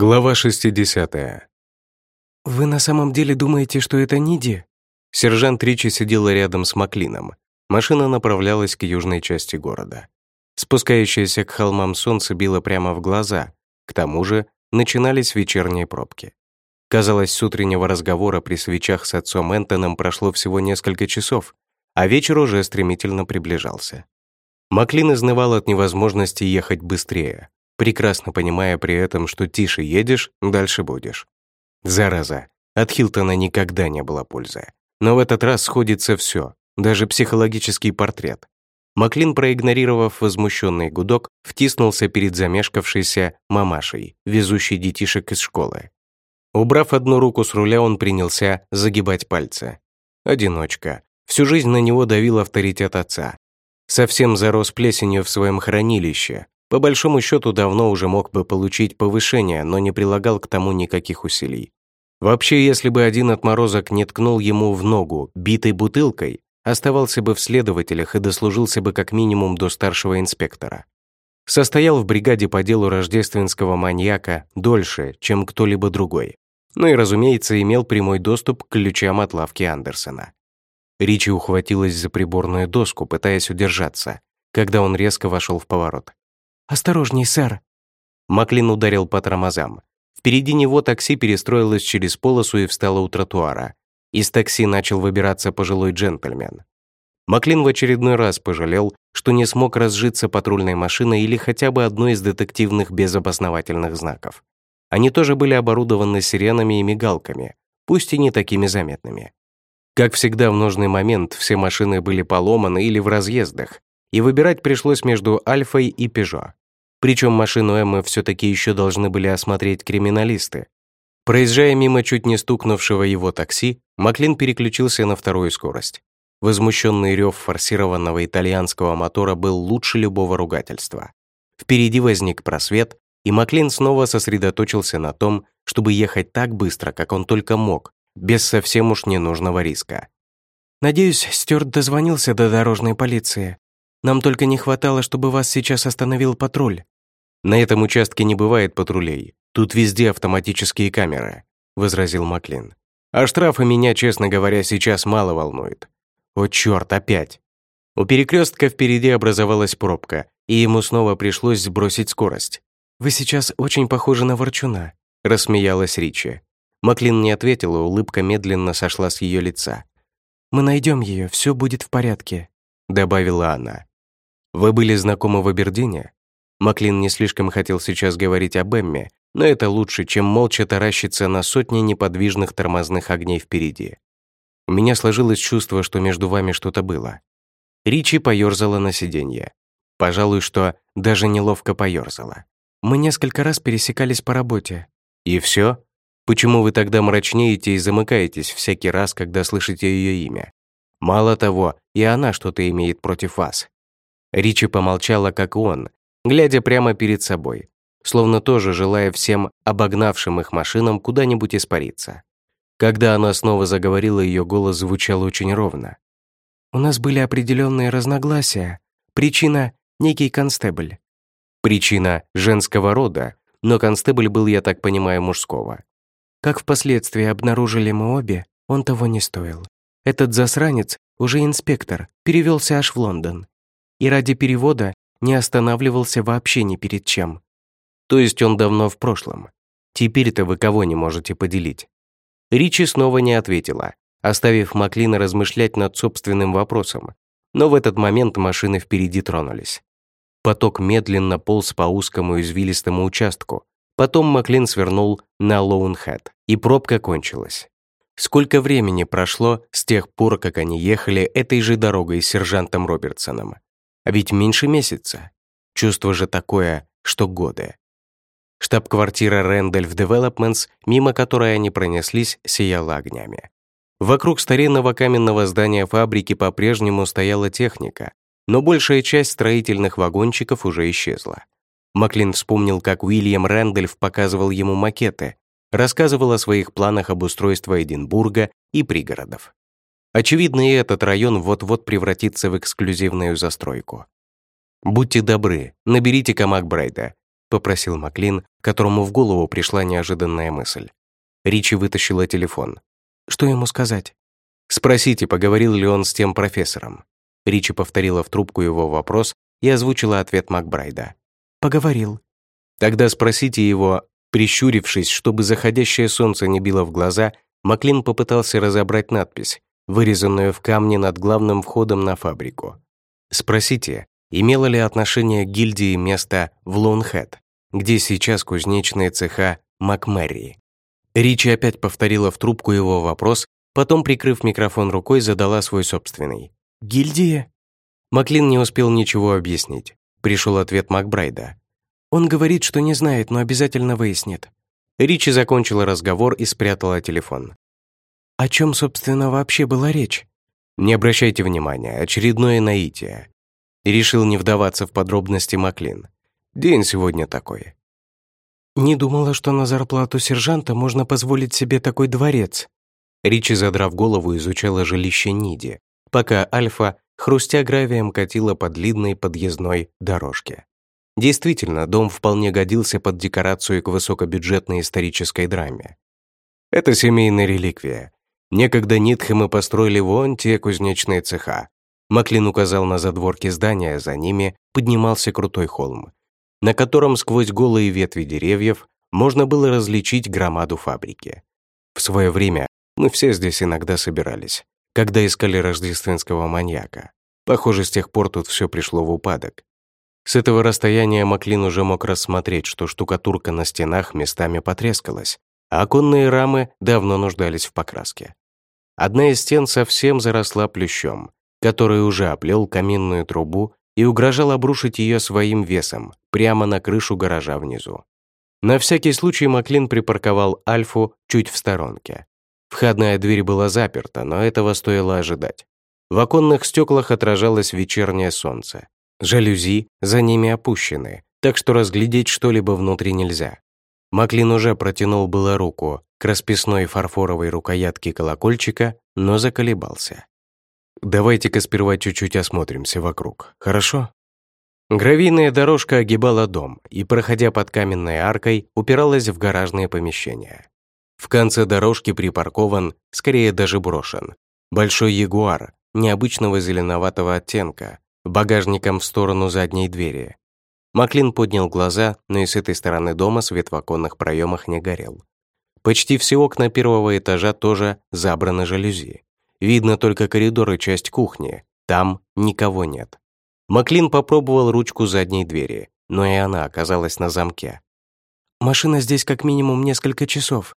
Глава 60. «Вы на самом деле думаете, что это Ниди?» Сержант Ричи сидела рядом с Маклином. Машина направлялась к южной части города. Спускающееся к холмам солнце било прямо в глаза. К тому же начинались вечерние пробки. Казалось, с утреннего разговора при свечах с отцом Энтоном прошло всего несколько часов, а вечер уже стремительно приближался. Маклин изнывал от невозможности ехать быстрее, прекрасно понимая при этом, что тише едешь, дальше будешь. Зараза, от Хилтона никогда не было пользы. Но в этот раз сходится все, даже психологический портрет. Маклин, проигнорировав возмущенный гудок, втиснулся перед замешкавшейся мамашей, везущей детишек из школы. Убрав одну руку с руля, он принялся загибать пальцы. Одиночка. Всю жизнь на него давил авторитет отца. Совсем зарос плесенью в своем хранилище, по большому счету давно уже мог бы получить повышение, но не прилагал к тому никаких усилий. Вообще, если бы один отморозок не ткнул ему в ногу битой бутылкой, оставался бы в следователях и дослужился бы как минимум до старшего инспектора. Состоял в бригаде по делу рождественского маньяка дольше, чем кто-либо другой. Ну и, разумеется, имел прямой доступ к ключам от лавки Андерсона. Ричи ухватилась за приборную доску, пытаясь удержаться, когда он резко вошел в поворот. «Осторожней, сэр!» Маклин ударил по тормозам. Впереди него такси перестроилось через полосу и встало у тротуара. Из такси начал выбираться пожилой джентльмен. Маклин в очередной раз пожалел, что не смог разжиться патрульной машиной или хотя бы одной из детективных безопосновательных знаков. Они тоже были оборудованы сиренами и мигалками, пусть и не такими заметными. Как всегда в нужный момент все машины были поломаны или в разъездах, и выбирать пришлось между Альфой и Пежо. Причем машину Эммы все-таки еще должны были осмотреть криминалисты. Проезжая мимо чуть не стукнувшего его такси, Маклин переключился на вторую скорость. Возмущенный рев форсированного итальянского мотора был лучше любого ругательства. Впереди возник просвет, и Маклин снова сосредоточился на том, чтобы ехать так быстро, как он только мог, без совсем уж ненужного риска. «Надеюсь, Стюарт дозвонился до дорожной полиции. Нам только не хватало, чтобы вас сейчас остановил патруль». «На этом участке не бывает патрулей. Тут везде автоматические камеры», — возразил Маклин. «А штрафы меня, честно говоря, сейчас мало волнует. О, черт, опять!» У перекрестка впереди образовалась пробка, и ему снова пришлось сбросить скорость. «Вы сейчас очень похожи на ворчуна», — рассмеялась Ричи. Маклин не ответила, улыбка медленно сошла с ее лица. «Мы найдем ее, все будет в порядке», — добавила она. «Вы были знакомы в Абердине?» Маклин не слишком хотел сейчас говорить об Эмме, но это лучше, чем молча таращиться на сотни неподвижных тормозных огней впереди. У меня сложилось чувство, что между вами что-то было. Ричи поёрзала на сиденье. Пожалуй, что даже неловко поёрзала. Мы несколько раз пересекались по работе. И все? Почему вы тогда мрачнеете и замыкаетесь всякий раз, когда слышите ее имя? Мало того, и она что-то имеет против вас. Ричи помолчала, как он, глядя прямо перед собой, словно тоже желая всем обогнавшим их машинам куда-нибудь испариться. Когда она снова заговорила, ее голос звучал очень ровно. «У нас были определенные разногласия. Причина — некий констебль». «Причина женского рода, но констебль был, я так понимаю, мужского». Как впоследствии обнаружили мы обе, он того не стоил. Этот засранец, уже инспектор, перевелся аж в Лондон и ради перевода не останавливался вообще ни перед чем. То есть он давно в прошлом. Теперь-то вы кого не можете поделить? Ричи снова не ответила, оставив Маклина размышлять над собственным вопросом. Но в этот момент машины впереди тронулись. Поток медленно полз по узкому извилистому участку. Потом Маклин свернул на Лоунхэт, и пробка кончилась. Сколько времени прошло с тех пор, как они ехали этой же дорогой с сержантом Робертсоном? А ведь меньше месяца. Чувство же такое, что годы. Штаб-квартира Randolph Developments, мимо которой они пронеслись, сияла огнями. Вокруг старинного каменного здания фабрики по-прежнему стояла техника, но большая часть строительных вагончиков уже исчезла. Маклин вспомнил, как Уильям Рэндольф показывал ему макеты, рассказывал о своих планах обустройства Эдинбурга и пригородов. Очевидно, и этот район вот-вот превратится в эксклюзивную застройку. «Будьте добры, наберите-ка Макбрайда», — попросил Маклин, которому в голову пришла неожиданная мысль. Ричи вытащила телефон. «Что ему сказать?» «Спросите, поговорил ли он с тем профессором». Ричи повторила в трубку его вопрос и озвучила ответ Макбрайда. «Поговорил». «Тогда спросите его...» Прищурившись, чтобы заходящее солнце не било в глаза, Маклин попытался разобрать надпись, вырезанную в камне над главным входом на фабрику. «Спросите, имело ли отношение к гильдии место в Лоунхэт, где сейчас кузнечные цеха Макмерри?» Ричи опять повторила в трубку его вопрос, потом, прикрыв микрофон рукой, задала свой собственный. «Гильдия?» Маклин не успел ничего объяснить. Пришел ответ Макбрайда. «Он говорит, что не знает, но обязательно выяснит». Ричи закончила разговор и спрятала телефон. О чем, собственно, вообще была речь? Не обращайте внимания, очередное наитие. решил не вдаваться в подробности Маклин. День сегодня такой. Не думала, что на зарплату сержанта можно позволить себе такой дворец. Ричи, задрав голову, изучала жилище Ниди, пока Альфа, хрустя гравием, катила по длинной подъездной дорожке. Действительно, дом вполне годился под декорацию к высокобюджетной исторической драме. Это семейная реликвия. Некогда Нитхэмы построили вон те кузнечные цеха. Маклин указал на задворки здания, за ними поднимался крутой холм, на котором сквозь голые ветви деревьев можно было различить громаду фабрики. В свое время мы все здесь иногда собирались, когда искали рождественского маньяка. Похоже, с тех пор тут все пришло в упадок. С этого расстояния Маклин уже мог рассмотреть, что штукатурка на стенах местами потрескалась, а оконные рамы давно нуждались в покраске. Одна из стен совсем заросла плющом, который уже оплел каминную трубу и угрожал обрушить ее своим весом прямо на крышу гаража внизу. На всякий случай Маклин припарковал Альфу чуть в сторонке. Входная дверь была заперта, но этого стоило ожидать. В оконных стеклах отражалось вечернее солнце. Жалюзи за ними опущены, так что разглядеть что-либо внутри нельзя. Маклин уже протянул было руку к расписной фарфоровой рукоятке колокольчика, но заколебался. Давайте-ка сперва чуть-чуть осмотримся вокруг, хорошо? Гравийная дорожка огибала дом и, проходя под каменной аркой, упиралась в гаражные помещения. В конце дорожки припаркован, скорее даже брошен, большой ягуар необычного зеленоватого оттенка, багажником в сторону задней двери. Маклин поднял глаза, но и с этой стороны дома свет в оконных проемах не горел. Почти все окна первого этажа тоже забраны жалюзи. Видно только коридор и часть кухни. Там никого нет. Маклин попробовал ручку задней двери, но и она оказалась на замке. «Машина здесь как минимум несколько часов».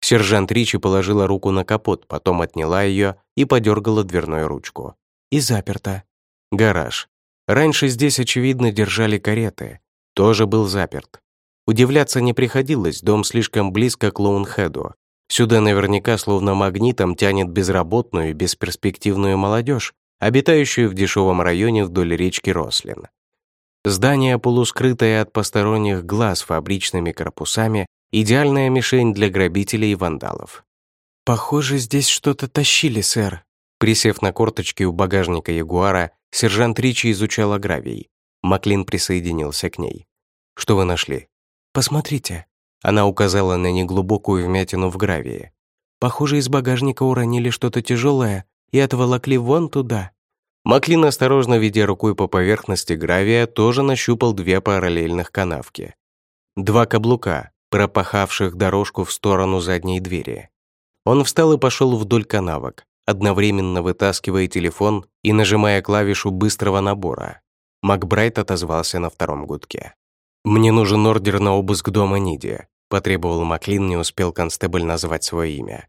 Сержант Ричи положила руку на капот, потом отняла ее и подергала дверную ручку. «И заперта». Гараж. Раньше здесь, очевидно, держали кареты. Тоже был заперт. Удивляться не приходилось, дом слишком близко к Лоунхеду. Сюда наверняка словно магнитом тянет безработную и бесперспективную молодежь, обитающую в дешевом районе вдоль речки Рослин. Здание, полускрытое от посторонних глаз фабричными корпусами, идеальная мишень для грабителей и вандалов. «Похоже, здесь что-то тащили, сэр». Присев на корточки у багажника Ягуара, сержант Ричи изучал гравий. Маклин присоединился к ней. «Что вы нашли?» «Посмотрите». Она указала на неглубокую вмятину в гравии. «Похоже, из багажника уронили что-то тяжелое и отволокли вон туда». Маклин, осторожно ведя рукой по поверхности гравия, тоже нащупал две параллельных канавки. Два каблука, пропахавших дорожку в сторону задней двери. Он встал и пошел вдоль канавок, одновременно вытаскивая телефон и нажимая клавишу быстрого набора. Макбрайт отозвался на втором гудке. «Мне нужен ордер на обыск дома Ниди потребовал Маклин, не успел констебль назвать свое имя.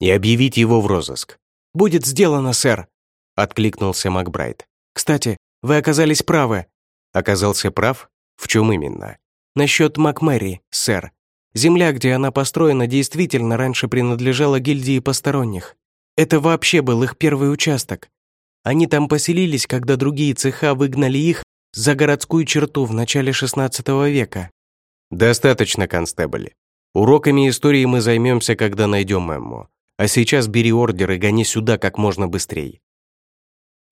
«И объявить его в розыск». «Будет сделано, сэр», — откликнулся Макбрайт. «Кстати, вы оказались правы». «Оказался прав? В чем именно?» «Насчет Макмэри, сэр. Земля, где она построена, действительно раньше принадлежала гильдии посторонних. Это вообще был их первый участок. Они там поселились, когда другие цеха выгнали их за городскую черту в начале XVI века. «Достаточно, констебль. Уроками истории мы займемся, когда найдем Эмму. А сейчас бери ордер и гони сюда как можно быстрее».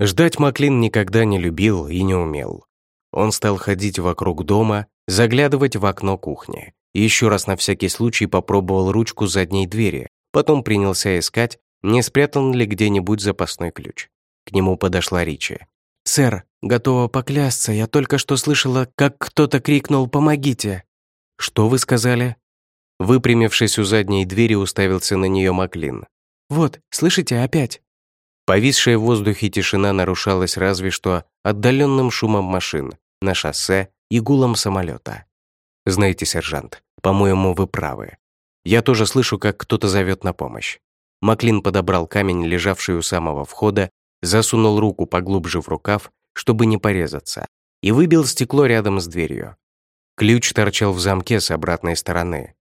Ждать Маклин никогда не любил и не умел. Он стал ходить вокруг дома, заглядывать в окно кухни. И еще раз на всякий случай попробовал ручку задней двери, потом принялся искать, не спрятан ли где-нибудь запасной ключ. К нему подошла Ричи. «Сэр, готова поклясться, я только что слышала, как кто-то крикнул «Помогите!» «Что вы сказали?» Выпрямившись у задней двери, уставился на нее Маклин. «Вот, слышите, опять?» Повисшая в воздухе тишина нарушалась разве что отдаленным шумом машин на шоссе и гулом самолета. «Знаете, сержант, по-моему, вы правы. Я тоже слышу, как кто-то зовет на помощь». Маклин подобрал камень, лежавший у самого входа, засунул руку поглубже в рукав, чтобы не порезаться, и выбил стекло рядом с дверью. Ключ торчал в замке с обратной стороны.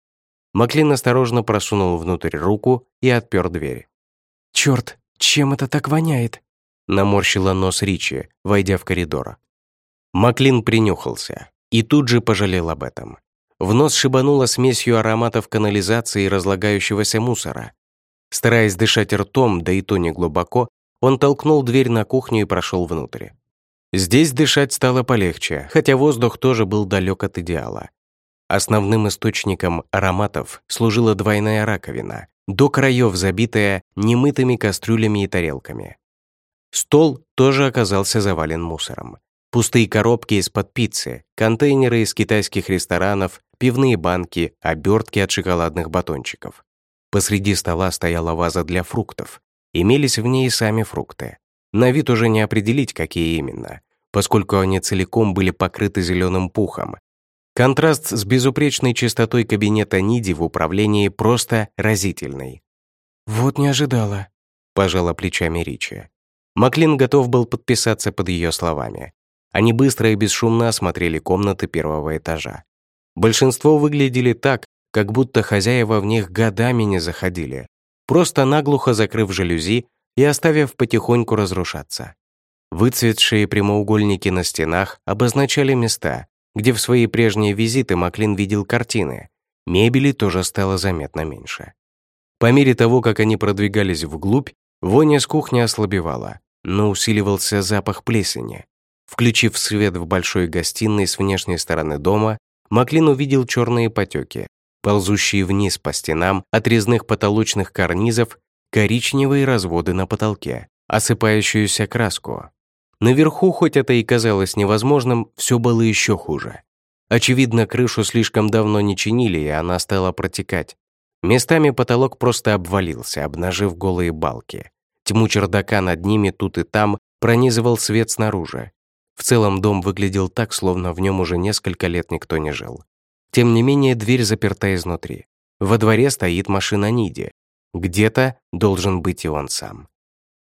Маклин осторожно просунул внутрь руку и отпер дверь. «Чёрт, чем это так воняет?» наморщила нос Ричи, войдя в коридор. Маклин принюхался и тут же пожалел об этом. В нос шибануло смесью ароматов канализации и разлагающегося мусора. Стараясь дышать ртом, да и то не глубоко, он толкнул дверь на кухню и прошел внутрь. Здесь дышать стало полегче, хотя воздух тоже был далек от идеала. Основным источником ароматов служила двойная раковина, до краев забитая немытыми кастрюлями и тарелками. Стол тоже оказался завален мусором. Пустые коробки из-под пиццы, контейнеры из китайских ресторанов, пивные банки, обертки от шоколадных батончиков. Посреди стола стояла ваза для фруктов. Имелись в ней сами фрукты. На вид уже не определить, какие именно, поскольку они целиком были покрыты зеленым пухом. Контраст с безупречной чистотой кабинета Ниди в управлении просто разительный. «Вот не ожидала», — пожала плечами Ричи. Маклин готов был подписаться под ее словами. Они быстро и бесшумно осмотрели комнаты первого этажа. Большинство выглядели так, как будто хозяева в них годами не заходили, просто наглухо закрыв жалюзи и оставив потихоньку разрушаться. Выцветшие прямоугольники на стенах обозначали места, где в свои прежние визиты Маклин видел картины. Мебели тоже стало заметно меньше. По мере того, как они продвигались вглубь, вонь с кухни ослабевала, но усиливался запах плесени. Включив свет в большой гостиной с внешней стороны дома, Маклин увидел черные потеки, ползущие вниз по стенам от резных потолочных карнизов, коричневые разводы на потолке, осыпающуюся краску. Наверху, хоть это и казалось невозможным, все было еще хуже. Очевидно, крышу слишком давно не чинили, и она стала протекать. Местами потолок просто обвалился, обнажив голые балки. Тьму чердака над ними тут и там пронизывал свет снаружи. В целом дом выглядел так, словно в нем уже несколько лет никто не жил. Тем не менее, дверь заперта изнутри. Во дворе стоит машина Ниди. Где-то должен быть и он сам.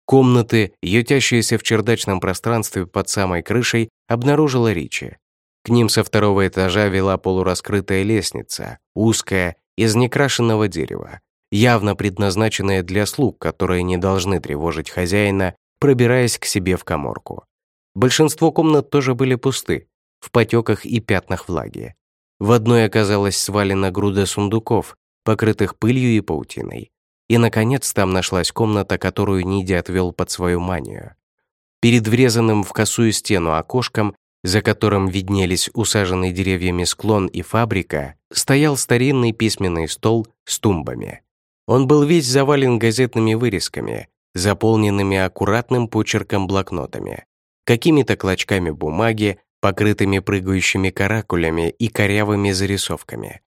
Комнаты, ютящиеся в чердачном пространстве под самой крышей, обнаружила Ричи. К ним со второго этажа вела полураскрытая лестница, узкая, из некрашенного дерева, явно предназначенная для слуг, которые не должны тревожить хозяина, пробираясь к себе в коморку. Большинство комнат тоже были пусты, в потеках и пятнах влаги. В одной оказалась свалена груда сундуков, покрытых пылью и паутиной. И, наконец, там нашлась комната, которую Ниди отвел под свою манию. Перед врезанным в косую стену окошком, за которым виднелись усаженный деревьями склон и фабрика, стоял старинный письменный стол с тумбами. Он был весь завален газетными вырезками, заполненными аккуратным почерком блокнотами какими-то клочками бумаги, покрытыми прыгающими каракулями и корявыми зарисовками.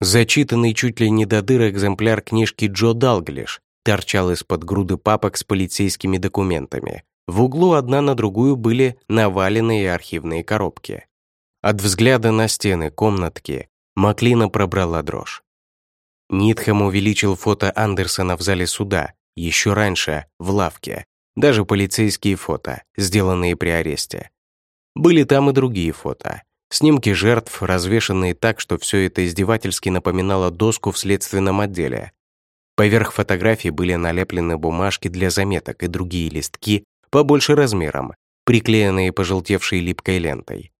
Зачитанный чуть ли не до дыр экземпляр книжки Джо Далглиш торчал из-под груды папок с полицейскими документами. В углу одна на другую были наваленные архивные коробки. От взгляда на стены комнатки Маклина пробрала дрожь. Нитхэм увеличил фото Андерсона в зале суда, еще раньше, в лавке, даже полицейские фото, сделанные при аресте. Были там и другие фото. Снимки жертв, развешанные так, что все это издевательски напоминало доску в следственном отделе. Поверх фотографий были налеплены бумажки для заметок и другие листки побольше размером, приклеенные пожелтевшей липкой лентой.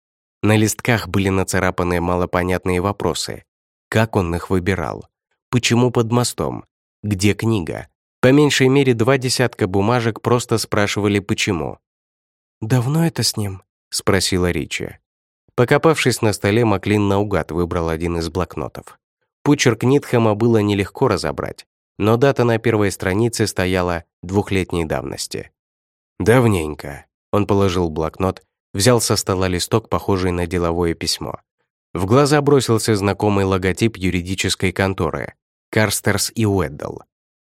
На листках были нацарапаны малопонятные вопросы. Как он их выбирал? Почему под мостом? Где книга? По меньшей мере два десятка бумажек просто спрашивали «почему?». «Давно это с ним?» — спросила Ричи. Покопавшись на столе, Маклин наугад выбрал один из блокнотов. Почерк Нитхэма было нелегко разобрать, но дата на первой странице стояла двухлетней давности. «Давненько», — он положил блокнот, взял со стола листок, похожий на деловое письмо. В глаза бросился знакомый логотип юридической конторы — Карстерс и Уэддл.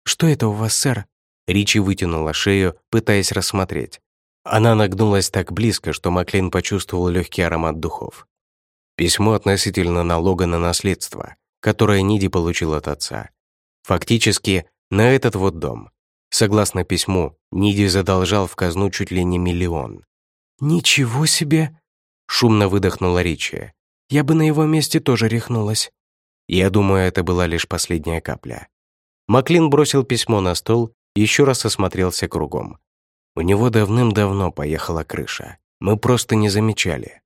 «Что это у вас, сэр?» Ричи вытянула шею, пытаясь рассмотреть. Она нагнулась так близко, что Маклин почувствовал легкий аромат духов. Письмо относительно налога на наследство, которое Ниди получил от отца. Фактически, на этот вот дом. Согласно письму, Ниди задолжал в казну чуть ли не миллион. «Ничего себе!» — шумно выдохнула Ричи. «Я бы на его месте тоже рехнулась». Я думаю, это была лишь последняя капля. Маклин бросил письмо на стол еще раз осмотрелся кругом. У него давным-давно поехала крыша. Мы просто не замечали.